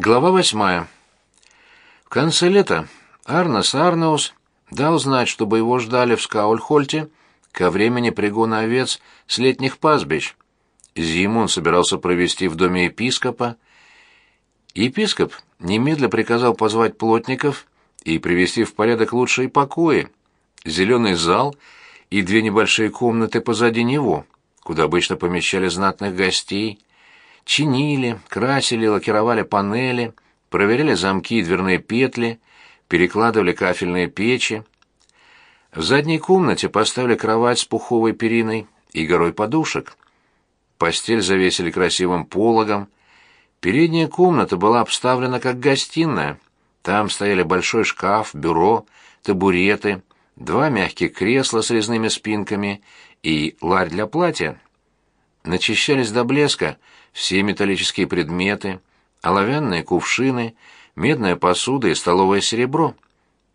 Глава восьмая. В конце лета Арнос Арнаус дал знать, чтобы его ждали в Скаульхольте ко времени пригона овец с летних пастбищ. Зиму он собирался провести в доме епископа. Епископ немедля приказал позвать плотников и привести в порядок лучшие покои, зеленый зал и две небольшие комнаты позади него, куда обычно помещали знатных гостей, чинили, красили, лакировали панели, проверяли замки и дверные петли, перекладывали кафельные печи. В задней комнате поставили кровать с пуховой периной и горой подушек. Постель завесили красивым пологом. Передняя комната была обставлена как гостиная. Там стояли большой шкаф, бюро, табуреты, два мягких кресла с резными спинками и ларь для платья. Начищались до блеска все металлические предметы, оловянные кувшины, медная посуда и столовое серебро.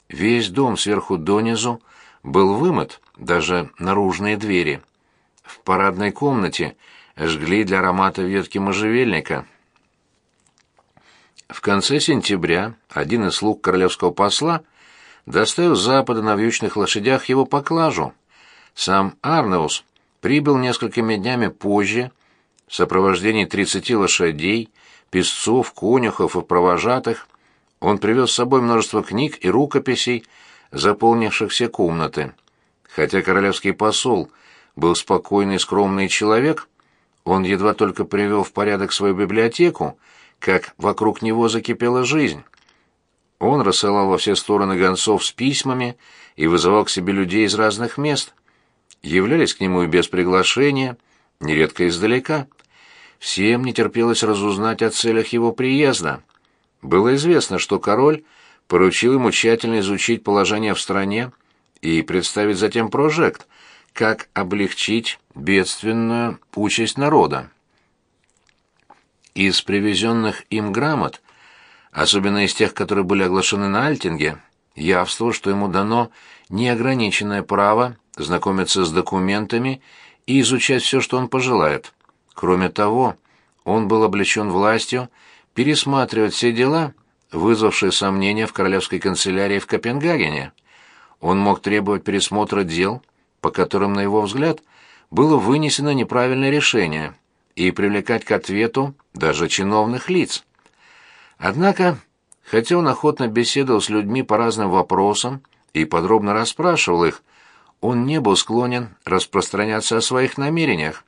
Весь дом сверху донизу был вымыт, даже наружные двери. В парадной комнате жгли для аромата ветки можжевельника. В конце сентября один из слуг королевского посла доставил с запада на вьючных лошадях его поклажу. Сам Арнеус прибыл несколькими днями позже, в сопровождении тридцати лошадей, песцов, конюхов и провожатых, он привез с собой множество книг и рукописей, заполнивших все комнаты. Хотя королевский посол был спокойный и скромный человек, он едва только привел в порядок свою библиотеку, как вокруг него закипела жизнь. Он рассылал во все стороны гонцов с письмами и вызывал к себе людей из разных мест. Являлись к нему и без приглашения, нередко издалека – Всем не терпелось разузнать о целях его приезда. Было известно, что король поручил ему тщательно изучить положение в стране и представить затем прожект, как облегчить бедственную участь народа. Из привезенных им грамот, особенно из тех, которые были оглашены на Альтинге, явствовало, что ему дано неограниченное право знакомиться с документами и изучать все, что он пожелает. Кроме того, он был облечен властью пересматривать все дела, вызвавшие сомнения в королевской канцелярии в Копенгагене. Он мог требовать пересмотра дел, по которым, на его взгляд, было вынесено неправильное решение, и привлекать к ответу даже чиновных лиц. Однако, хотя он охотно беседовал с людьми по разным вопросам и подробно расспрашивал их, он не был склонен распространяться о своих намерениях.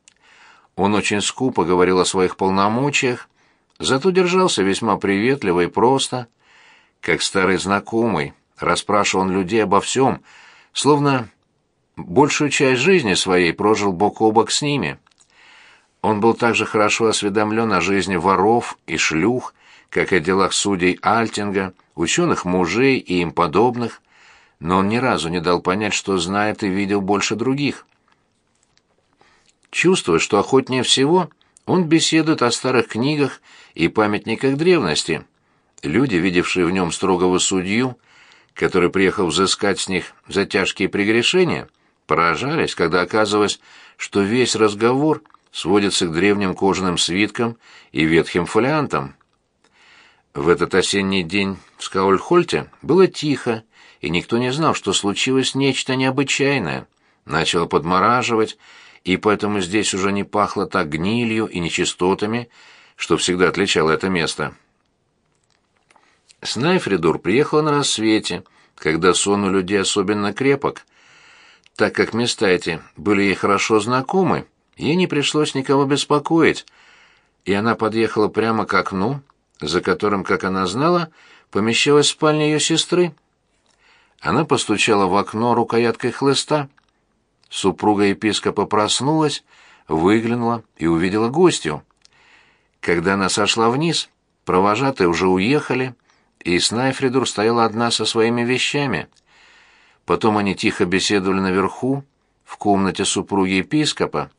Он очень скупо говорил о своих полномочиях, зато держался весьма приветливо и просто. Как старый знакомый, расспрашивал он людей обо всем, словно большую часть жизни своей прожил бок о бок с ними. Он был также хорошо осведомлен о жизни воров и шлюх, как и о делах судей Альтинга, ученых мужей и им подобных, но он ни разу не дал понять, что знает и видел больше других. Чувствуя, что охотнее всего, он беседует о старых книгах и памятниках древности. Люди, видевшие в нем строгого судью, который приехал взыскать с них за тяжкие прегрешения, поражались, когда оказывалось, что весь разговор сводится к древним кожаным свиткам и ветхим фолиантам. В этот осенний день в Скаульхольте было тихо, и никто не знал, что случилось нечто необычайное. Начало подмораживать, и поэтому здесь уже не пахло так гнилью и нечистотами, что всегда отличало это место. Снайфридур приехала на рассвете, когда сон у людей особенно крепок. Так как места эти были ей хорошо знакомы, ей не пришлось никого беспокоить, и она подъехала прямо к окну, за которым, как она знала, помещалась спальня ее сестры. Она постучала в окно рукояткой хлыста — Супруга епископа проснулась, выглянула и увидела гостью. Когда она сошла вниз, провожатые уже уехали, и Снайфридур стояла одна со своими вещами. Потом они тихо беседовали наверху, в комнате супруги епископа,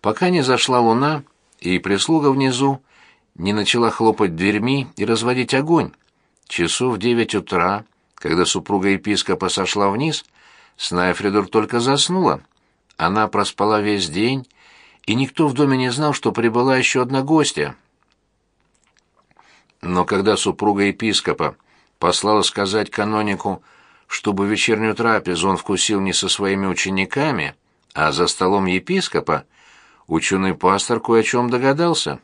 пока не зашла луна, и прислуга внизу не начала хлопать дверьми и разводить огонь. Часов девять утра, когда супруга епископа сошла вниз, Снайфридур только заснула. Она проспала весь день, и никто в доме не знал, что прибыла еще одна гостья. Но когда супруга епископа послала сказать канонику, чтобы вечернюю трапезу он вкусил не со своими учениками, а за столом епископа, ученый пастор кое о чем догадался.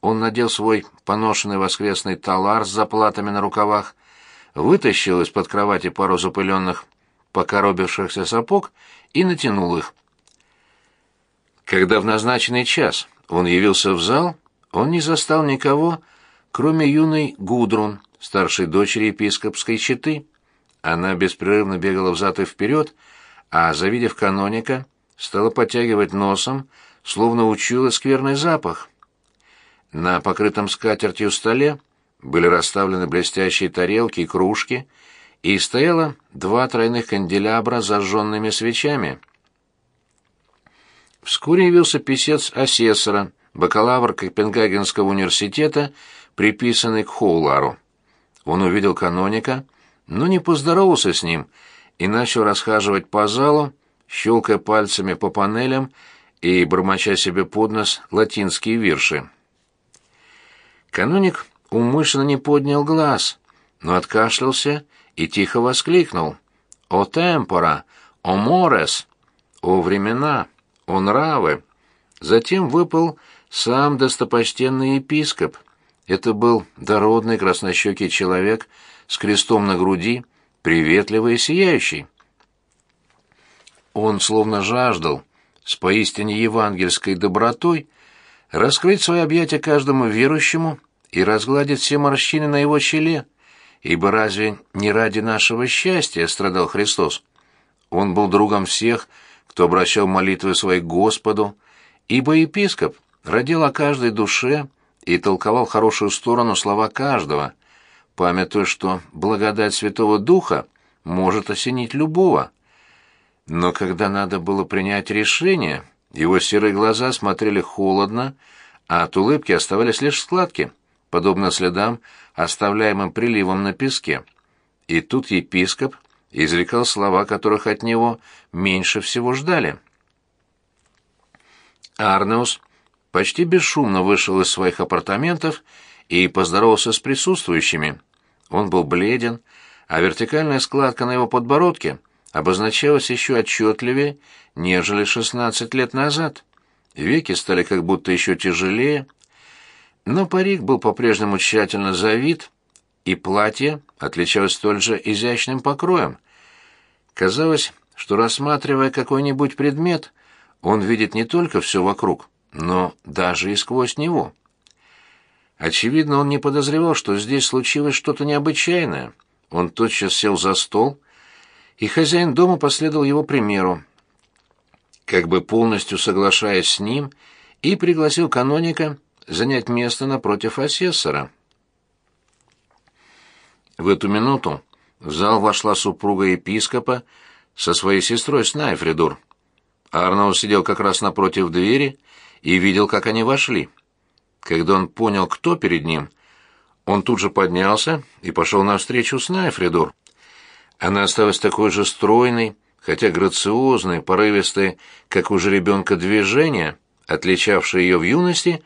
Он надел свой поношенный воскресный талар с заплатами на рукавах, вытащил из-под кровати пару запыленных, покоробившихся сапог и натянул их. Когда в назначенный час он явился в зал, он не застал никого, кроме юной Гудрун, старшей дочери епископской четы. Она беспрерывно бегала взад и вперед, а, завидев каноника, стала подтягивать носом, словно учуяла скверный запах. На покрытом скатертью столе были расставлены блестящие тарелки и кружки, и стояло два тройных канделябра с зажженными свечами. Вскоре явился писец асессора, бакалавр Копенгагенского университета, приписанный к Хоулару. Он увидел каноника, но не поздоровался с ним и начал расхаживать по залу, щелкая пальцами по панелям и бормоча себе под нос латинские вирши. Каноник умышленно не поднял глаз, но откашлялся и тихо воскликнул. «О темпора! О морес! О времена! О нравы!» Затем выпал сам достопочтенный епископ. Это был дородный краснощекий человек с крестом на груди, приветливый и сияющий. Он словно жаждал, с поистине евангельской добротой, раскрыть свои объятия каждому верующему и разгладить все морщины на его челе, ибо разве не ради нашего счастья страдал Христос? Он был другом всех, кто обращал молитвы свои к Господу, ибо епископ родил о каждой душе и толковал хорошую сторону слова каждого, памятуя, что благодать Святого Духа может осенить любого. Но когда надо было принять решение, его серые глаза смотрели холодно, а от улыбки оставались лишь складки, подобно следам, оставляемым приливом на песке. И тут епископ изрекал слова, которых от него меньше всего ждали. Арнеус почти бесшумно вышел из своих апартаментов и поздоровался с присутствующими. Он был бледен, а вертикальная складка на его подбородке обозначалась еще отчетливее, нежели шестнадцать лет назад. Веки стали как будто еще тяжелее, но парик был по-прежнему тщательно завит, и платье отличалось столь же изящным покроем. Казалось, что, рассматривая какой-нибудь предмет, он видит не только все вокруг, но даже и сквозь него. Очевидно, он не подозревал, что здесь случилось что-то необычайное. Он тотчас сел за стол, и хозяин дома последовал его примеру, как бы полностью соглашаясь с ним, и пригласил каноника занять место напротив асессора. В эту минуту в зал вошла супруга епископа со своей сестрой Снайфридур. Арнау сидел как раз напротив двери и видел, как они вошли. Когда он понял, кто перед ним, он тут же поднялся и пошел навстречу Снайфридур. Она осталась такой же стройной, хотя грациозной, порывистой, как у жеребенка движения, отличавшие ее в юности,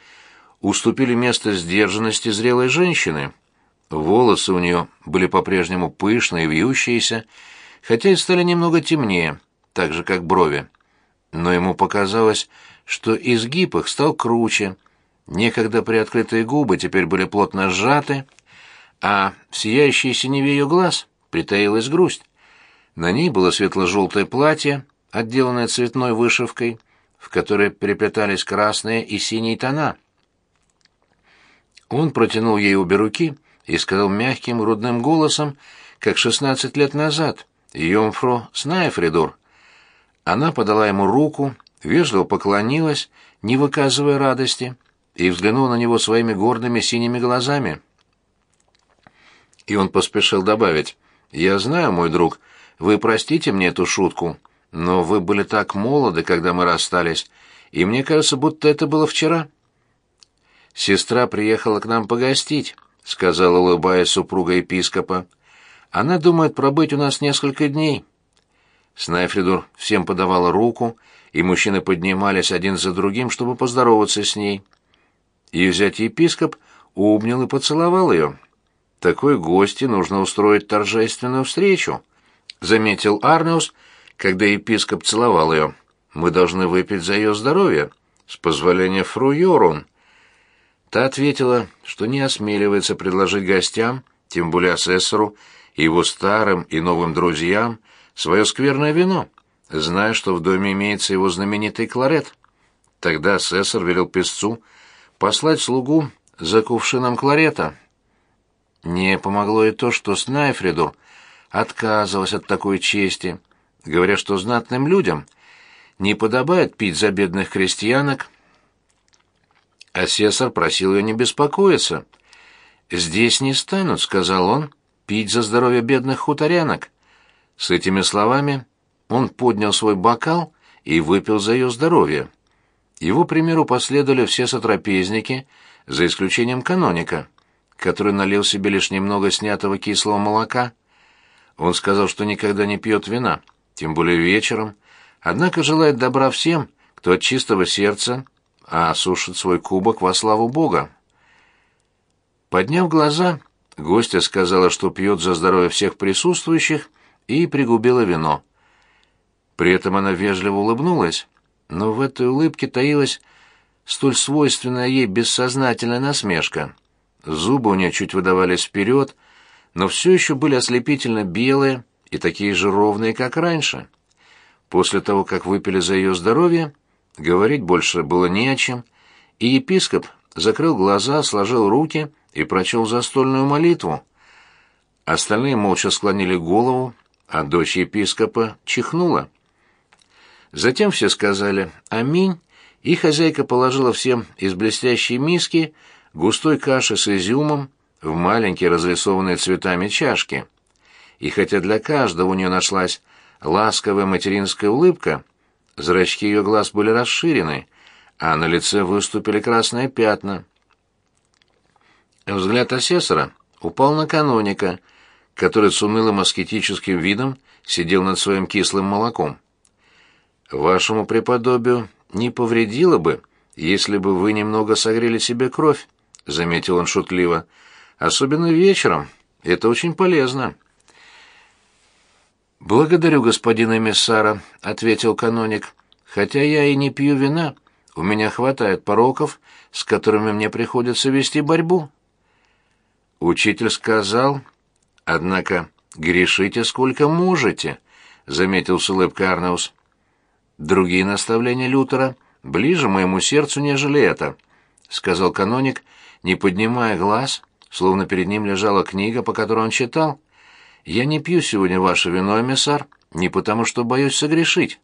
уступили место сдержанности зрелой женщины. Волосы у нее были по-прежнему пышные, вьющиеся, хотя и стали немного темнее, так же, как брови но ему показалось, что изгиб их стал круче. Некогда приоткрытые губы теперь были плотно сжаты, а в сияющей синеве ее глаз притаилась грусть. На ней было светло-желтое платье, отделанное цветной вышивкой, в которой переплетались красные и синие тона. Он протянул ей обе руки и сказал мягким грудным голосом, как шестнадцать лет назад, «Йомфру Снайфридур». Она подала ему руку, вежливо поклонилась, не выказывая радости, и взглянула на него своими гордыми синими глазами. И он поспешил добавить, «Я знаю, мой друг, вы простите мне эту шутку, но вы были так молоды, когда мы расстались, и мне кажется, будто это было вчера». «Сестра приехала к нам погостить», — сказала, улыбаясь супруга епископа. «Она думает пробыть у нас несколько дней». Снайфридур всем подавала руку, и мужчины поднимались один за другим, чтобы поздороваться с ней. Ее зять епископ обнял и поцеловал ее. Такой гости нужно устроить торжественную встречу, заметил Арнеус, когда епископ целовал ее. Мы должны выпить за ее здоровье, с позволения фру Йорун. Та ответила, что не осмеливается предложить гостям, тем более асессору, и его старым и новым друзьям, свое скверное вино, зная, что в доме имеется его знаменитый кларет. Тогда асессор велел песцу послать слугу за кувшином кларета. Не помогло и то, что Снайфридур отказывалась от такой чести, говоря, что знатным людям не подобает пить за бедных крестьянок. Асессор просил ее не беспокоиться. «Здесь не станут», — сказал он, — «пить за здоровье бедных хуторянок». С этими словами он поднял свой бокал и выпил за ее здоровье. Его примеру последовали все сотрапезники, за исключением каноника, который налил себе лишь немного снятого кислого молока. Он сказал, что никогда не пьет вина, тем более вечером, однако желает добра всем, кто от чистого сердца а осушит свой кубок во славу Бога. Подняв глаза, гостья сказала, что пьет за здоровье всех присутствующих, и пригубила вино. При этом она вежливо улыбнулась, но в этой улыбке таилась столь свойственная ей бессознательная насмешка. Зубы у нее чуть выдавались вперед, но все еще были ослепительно белые и такие же ровные, как раньше. После того, как выпили за ее здоровье, говорить больше было не о чем, и епископ закрыл глаза, сложил руки и прочел застольную молитву. Остальные молча склонили голову, а дочь епископа чихнула. Затем все сказали «Аминь», и хозяйка положила всем из блестящей миски густой каши с изюмом в маленькие разрисованные цветами чашки. И хотя для каждого у нее нашлась ласковая материнская улыбка, зрачки ее глаз были расширены, а на лице выступили красные пятна. Взгляд асессора упал на каноника, который с унылым аскетическим видом сидел над своим кислым молоком. «Вашему преподобию не повредило бы, если бы вы немного согрели себе кровь», — заметил он шутливо. «Особенно вечером. Это очень полезно». «Благодарю господина эмиссара», — ответил каноник. «Хотя я и не пью вина, у меня хватает пороков, с которыми мне приходится вести борьбу». Учитель сказал, однако, грешите сколько можете, — заметил с улыбкой Арнеус. Другие наставления Лютера ближе моему сердцу, нежели это, — сказал каноник, не поднимая глаз, словно перед ним лежала книга, по которой он читал. — я не пью сегодня ваше вино, эмиссар, не потому что боюсь согрешить.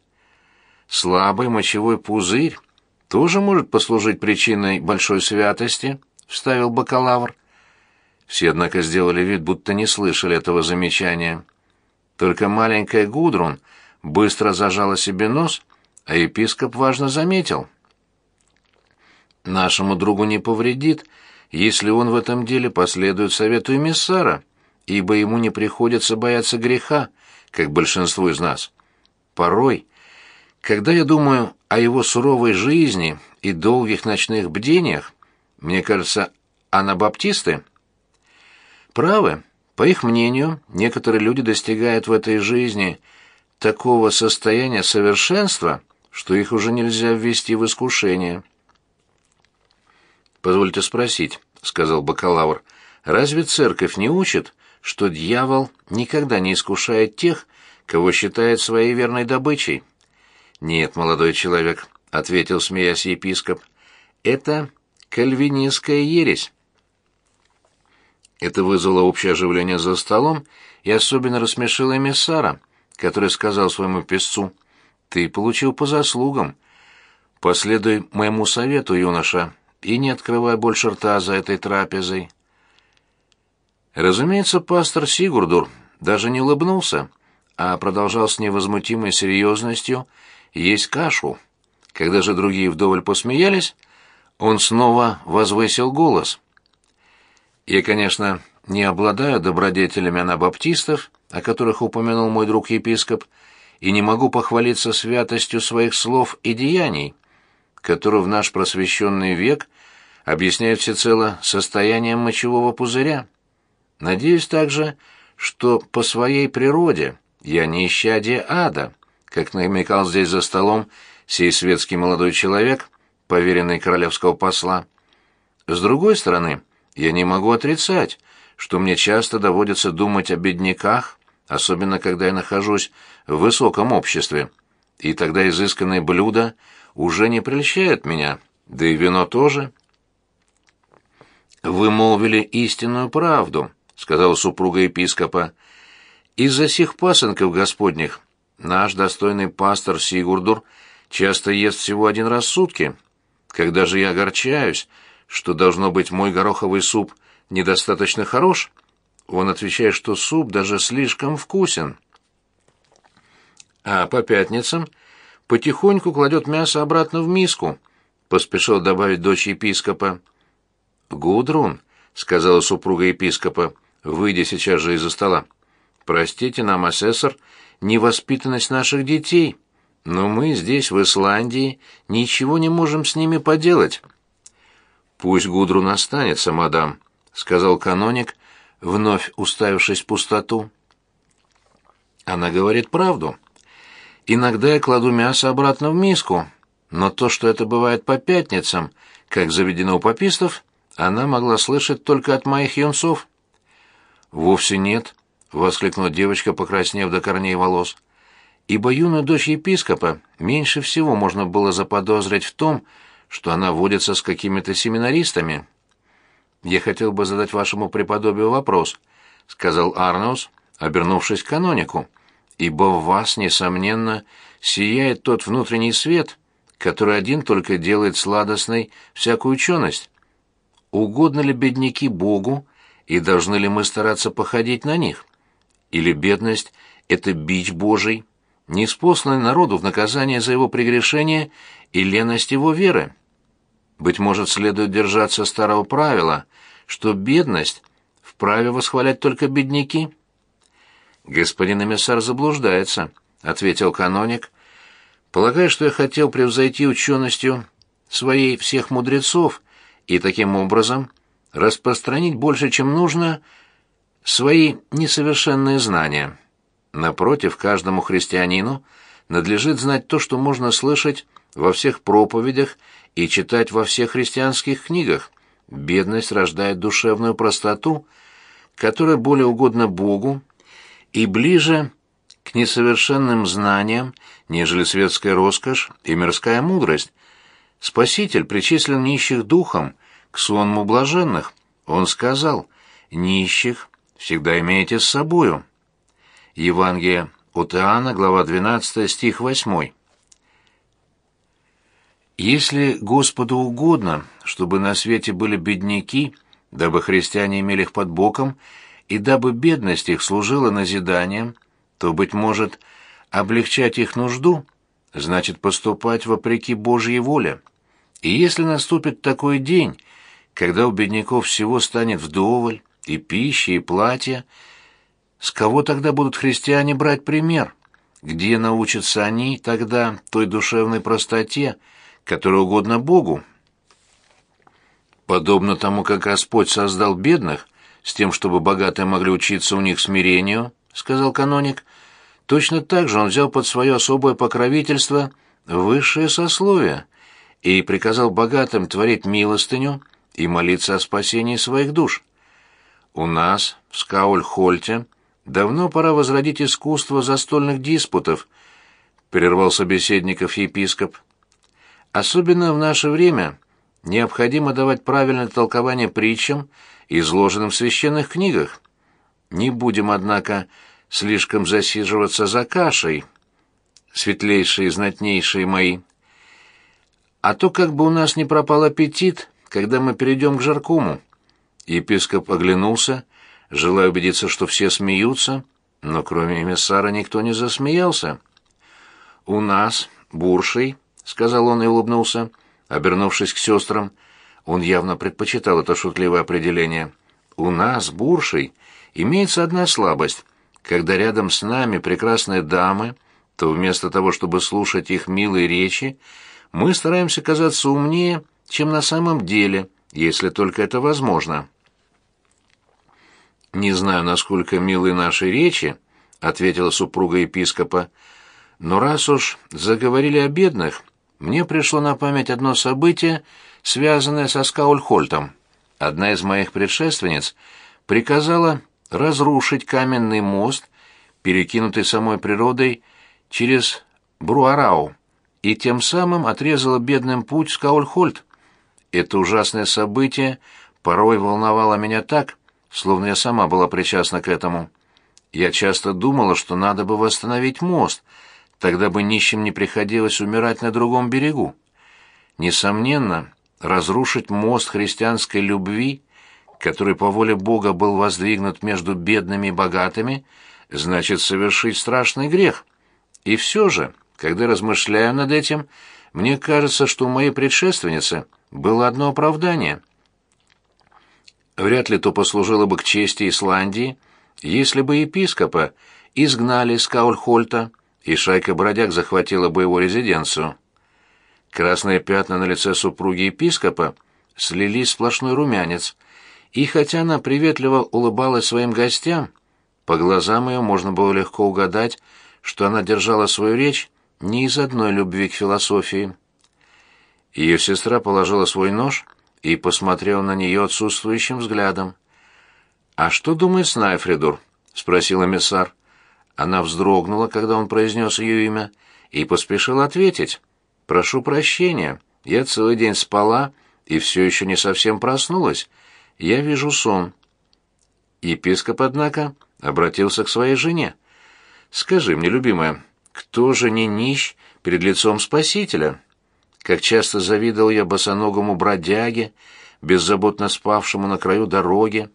Слабый мочевой пузырь тоже может послужить причиной большой святости, вставил бакалавр. Все, однако, сделали вид, будто не слышали этого замечания. Только маленькая Гудрун быстро зажала себе нос, а епископ важно заметил. Нашему другу не повредит, если он в этом деле последует совету эмиссара ибо ему не приходится бояться греха, как большинству из нас. Порой, когда я думаю о его суровой жизни и долгих ночных бдениях, мне кажется, анабаптисты правы. По их мнению, некоторые люди достигают в этой жизни такого состояния совершенства, что их уже нельзя ввести в искушение. «Позвольте спросить», — сказал бакалавр, — «разве церковь не учит, что дьявол никогда не искушает тех, кого считает своей верной добычей. «Нет, молодой человек», — ответил, смеясь епископ, — «это кальвинистская ересь». Это вызвало общее оживление за столом и особенно рассмешило эмиссара, который сказал своему песцу, «Ты получил по заслугам. Последуй моему совету, юноша, и не открывай больше рта за этой трапезой». Разумеется, пастор Сигурдур даже не улыбнулся, а продолжал с невозмутимой серьезностью есть кашу. Когда же другие вдоволь посмеялись, он снова возвысил голос. Я, конечно, не обладаю добродетелями анабаптистов, о которых упомянул мой друг-епископ, и не могу похвалиться святостью своих слов и деяний, которую в наш просвещенный век объясняют всецело состоянием мочевого пузыря. Надеюсь также, что по своей природе я не исчадие ада, как намекал здесь за столом сей светский молодой человек, поверенный королевского посла. С другой стороны, я не могу отрицать, что мне часто доводится думать о бедняках, особенно когда я нахожусь в высоком обществе, и тогда изысканные блюда уже не прельщают меня, да и вино тоже. «Вы молвили истинную правду», — сказала супруга епископа. «Из-за сих пасынков господних наш достойный пастор Сигурдур часто ест всего один раз в сутки. Когда же я огорчаюсь, что, должно быть, мой гороховый суп недостаточно хорош, он отвечает, что суп даже слишком вкусен. А по пятницам потихоньку кладет мясо обратно в миску, поспешил добавить дочь епископа. «Гудрун», — сказала супруга епископа, выйдя сейчас же из-за стола, — «простите нам, асессор, невоспитанность наших детей, но мы здесь, в Исландии, ничего не можем с ними поделать». «Пусть Гудрун останется, мадам», — сказал каноник, вновь уставившись в пустоту. «Она говорит правду. Иногда я кладу мясо обратно в миску, но то, что это бывает по пятницам, как заведено у попистов, она могла слышать только от моих юнцов». «Вовсе нет», — воскликнула девочка, покраснев до корней волос. «Ибо юную дочь епископа меньше всего можно было заподозрить в том, что она водится с какими-то семинаристами. «Я хотел бы задать вашему преподобию вопрос», — сказал Арнаус, обернувшись к канонику, «ибо в вас, несомненно, сияет тот внутренний свет, который один только делает сладостной всякую ученость. Угодно ли бедняки Богу, и должны ли мы стараться походить на них? Или бедность — это бич Божий, неспосланный народу в наказание за его прегрешение и леность его веры?» Быть может, следует держаться старого правила, что бедность вправе восхвалять только бедняки? Господин эмиссар заблуждается, ответил каноник. Полагаю, что я хотел превзойти ученостью своей всех мудрецов и таким образом распространить больше, чем нужно, свои несовершенные знания. Напротив, каждому христианину надлежит знать то, что можно слышать во всех проповедях и читать во всех христианских книгах. Бедность рождает душевную простоту, которая более угодна Богу и ближе к несовершенным знаниям, нежели светская роскошь и мирская мудрость. Спаситель причислил нищих духом к сонму блаженных. Он сказал, «Нищих всегда имеете с собою». Евангелие от Иоанна, глава 12, стих 8. Если Господу угодно, чтобы на свете были бедняки, дабы христиане имели их под боком, и дабы бедность их служила назиданием, то, быть может, облегчать их нужду, значит поступать вопреки Божьей воле. И если наступит такой день, когда у бедняков всего станет вдоволь, и пища, и платья, с кого тогда будут христиане брать пример? Где научатся они тогда той душевной простоте, которое угодно Богу. Подобно тому, как Господь создал бедных, с тем, чтобы богатые могли учиться у них смирению, сказал каноник, точно так же он взял под свое особое покровительство высшее сословие и приказал богатым творить милостыню и молиться о спасении своих душ. У нас, в Скауль-Хольте, давно пора возродить искусство застольных диспутов, прервал собеседников епископ. Особенно в наше время необходимо давать правильное толкование притчам, изложенным в священных книгах. Не будем, однако, слишком засиживаться за кашей, светлейшие и знатнейшие мои. А то как бы у нас не пропал аппетит, когда мы перейдем к жаркому. Епископ оглянулся, желая убедиться, что все смеются, но кроме эмиссара никто не засмеялся. У нас, буршей, сказал он и улыбнулся, обернувшись к сестрам. Он явно предпочитал это шутливое определение. У нас, буршей, имеется одна слабость. Когда рядом с нами прекрасные дамы, то вместо того, чтобы слушать их милые речи, мы стараемся казаться умнее, чем на самом деле, если только это возможно. «Не знаю, насколько милы наши речи», — ответила супруга епископа, — «но раз уж заговорили о бедных, мне пришло на память одно событие, связанное со Скаульхольтом. Одна из моих предшественниц приказала разрушить каменный мост, перекинутый самой природой через Бруарау, и тем самым отрезала бедным путь Скаульхольт. Это ужасное событие порой волновало меня так, словно я сама была причастна к этому. Я часто думала, что надо бы восстановить мост, тогда бы нищим не приходилось умирать на другом берегу. Несомненно, разрушить мост христианской любви, который по воле Бога был воздвигнут между бедными и богатыми, значит совершить страшный грех. И все же, когда размышляю над этим, мне кажется, что у моей предшественницы было одно оправдание. Вряд ли то послужило бы к чести Исландии, если бы епископа изгнали из Каульхольта, и шайка бродяг захватила бы его резиденцию. Красные пятна на лице супруги епископа слились в сплошной румянец, и хотя она приветливо улыбалась своим гостям, по глазам ее можно было легко угадать, что она держала свою речь не из одной любви к философии. Ее сестра положила свой нож и посмотрела на нее отсутствующим взглядом. «А что думает Снайфридур?» — спросил эмиссар. Она вздрогнула, когда он произнес ее имя, и поспешила ответить. «Прошу прощения, я целый день спала и все еще не совсем проснулась. Я вижу сон». Епископ, однако, обратился к своей жене. «Скажи мне, любимая, кто же не нищ перед лицом Спасителя?» Как часто завидовал я босоногому бродяге, беззаботно спавшему на краю дороги,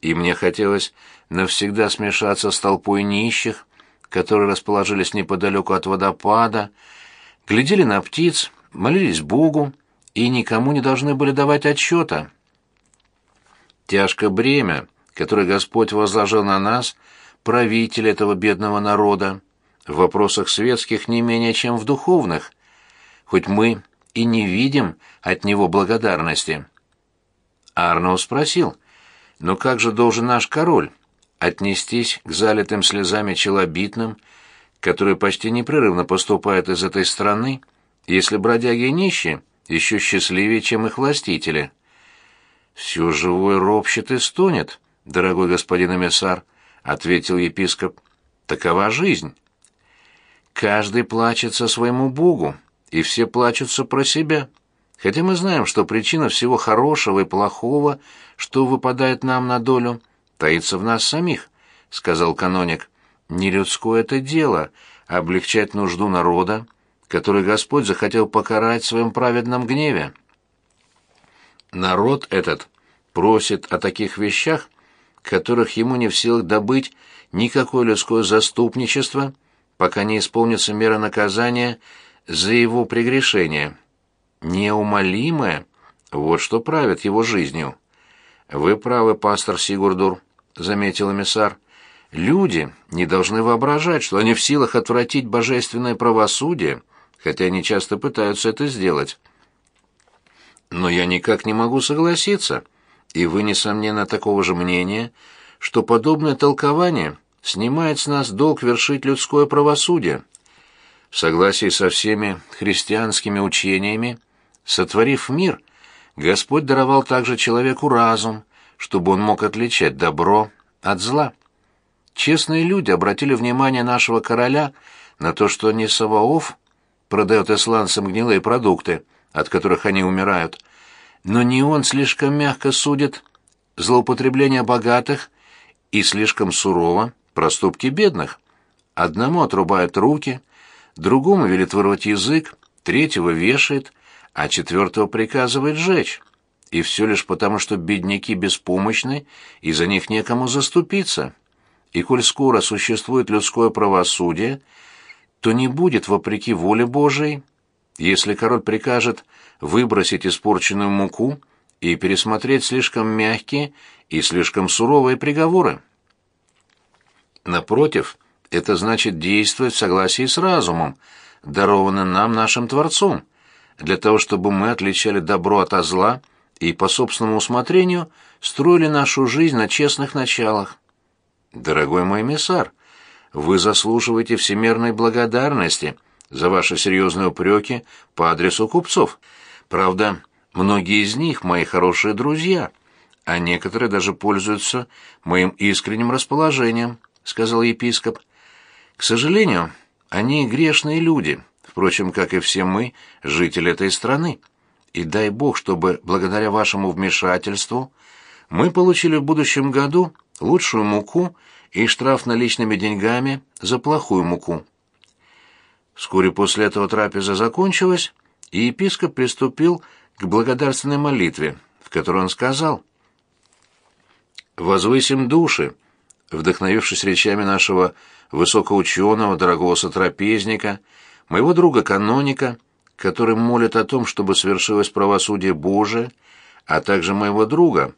и мне хотелось навсегда смешаться с толпой нищих, которые расположились неподалеку от водопада, глядели на птиц, молились Богу и никому не должны были давать отчета. Тяжко бремя, которое Господь возложил на нас, правитель этого бедного народа, в вопросах светских не менее, чем в духовных, хоть мы и не видим от него благодарности. Арноу спросил, «Но как же должен наш король отнестись к залитым слезами челобитным, которые почти непрерывно поступают из этой страны, если бродяги и нищие еще счастливее, чем их властители?» «Все живое ропщет и стонет, дорогой господин эмиссар», — ответил епископ. «Такова жизнь». «Каждый плачется своему богу», и все плачутся про себя. Хотя мы знаем, что причина всего хорошего и плохого, что выпадает нам на долю, таится в нас самих, — сказал каноник. Не это дело — облегчать нужду народа, который Господь захотел покарать в своем праведном гневе. Народ этот просит о таких вещах, которых ему не в силах добыть никакое людское заступничество, пока не исполнится мера наказания за его прегрешение. Неумолимое — вот что правит его жизнью. «Вы правы, пастор Сигурдур», — заметил эмиссар. «Люди не должны воображать, что они в силах отвратить божественное правосудие, хотя они часто пытаются это сделать». «Но я никак не могу согласиться, и вы, несомненно, такого же мнения, что подобное толкование снимает с нас долг вершить людское правосудие» в согласии со всеми христианскими учениями, сотворив мир, Господь даровал также человеку разум, чтобы он мог отличать добро от зла. Честные люди обратили внимание нашего короля на то, что не Саваоф продает исландцам гнилые продукты, от которых они умирают, но не он слишком мягко судит злоупотребление богатых и слишком сурово проступки бедных. Одному отрубают руки – другому велит вырвать язык, третьего вешает, а четвертого приказывает сжечь. И все лишь потому, что бедняки беспомощны, и за них некому заступиться. И коль скоро существует людское правосудие, то не будет вопреки воле Божией. Если король прикажет выбросить испорченную муку и пересмотреть слишком мягкие и слишком суровые приговоры. Напротив, это значит действовать в согласии с разумом, дарованным нам нашим Творцом, для того, чтобы мы отличали добро от зла и по собственному усмотрению строили нашу жизнь на честных началах. Дорогой мой миссар, вы заслуживаете всемирной благодарности за ваши серьезные упреки по адресу купцов. Правда, многие из них мои хорошие друзья, а некоторые даже пользуются моим искренним расположением, сказал епископ. К сожалению, они грешные люди, впрочем, как и все мы, жители этой страны. И дай бог, чтобы благодаря вашему вмешательству мы получили в будущем году лучшую муку и штраф наличными деньгами за плохую муку. Вскоре после этого трапеза закончилась, и епископ приступил к благодарственной молитве, в которой он сказал «Возвысим души, вдохновившись речами нашего высокоученого, дорогого сотрапезника, моего друга-каноника, который молит о том, чтобы свершилось правосудие Божие, а также моего друга,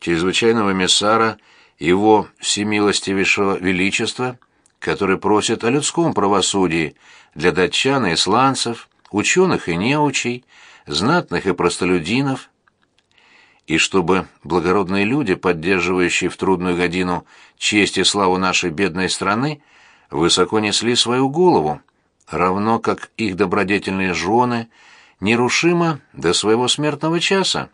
чрезвычайного эмиссара его всемилостивейшего величества, который просит о людском правосудии для датчан и исландцев, ученых и неучей, знатных и простолюдинов, и чтобы благородные люди, поддерживающие в трудную годину честь и славу нашей бедной страны, высоко несли свою голову, равно как их добродетельные жены, нерушимо до своего смертного часа.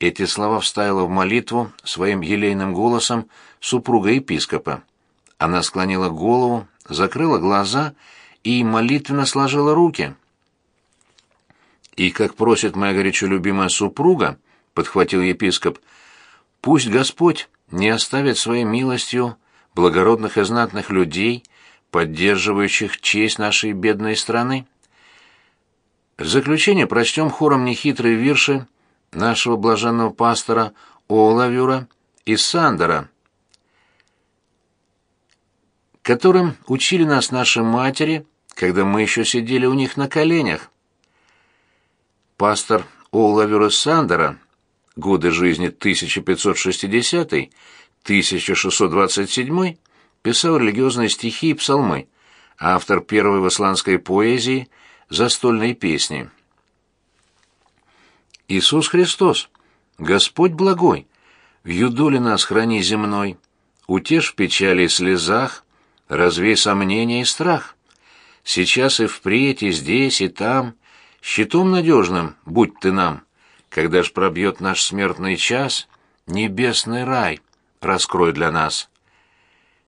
Эти слова вставила в молитву своим елейным голосом супруга епископа. Она склонила голову, закрыла глаза и молитвенно сложила руки. «И, как просит моя горячо любимая супруга, — подхватил епископ, — пусть Господь не оставит своей милостью благородных и знатных людей, поддерживающих честь нашей бедной страны. В заключение прочтем хором нехитрые вирши нашего блаженного пастора Олавюра из Сандера, которым учили нас наши матери, когда мы еще сидели у них на коленях. Пастор Олавюр из Сандера, годы жизни 1560-1627, писал религиозные стихи и псалмы, автор первой в исландской поэзии «Застольные песни». Иисус Христос, Господь благой, в юдоле нас храни земной, утешь в печали и слезах, развей сомнения и страх. Сейчас и впредь, и здесь, и там, щитом надежным будь ты нам, когда ж пробьет наш смертный час, небесный рай раскрой для нас».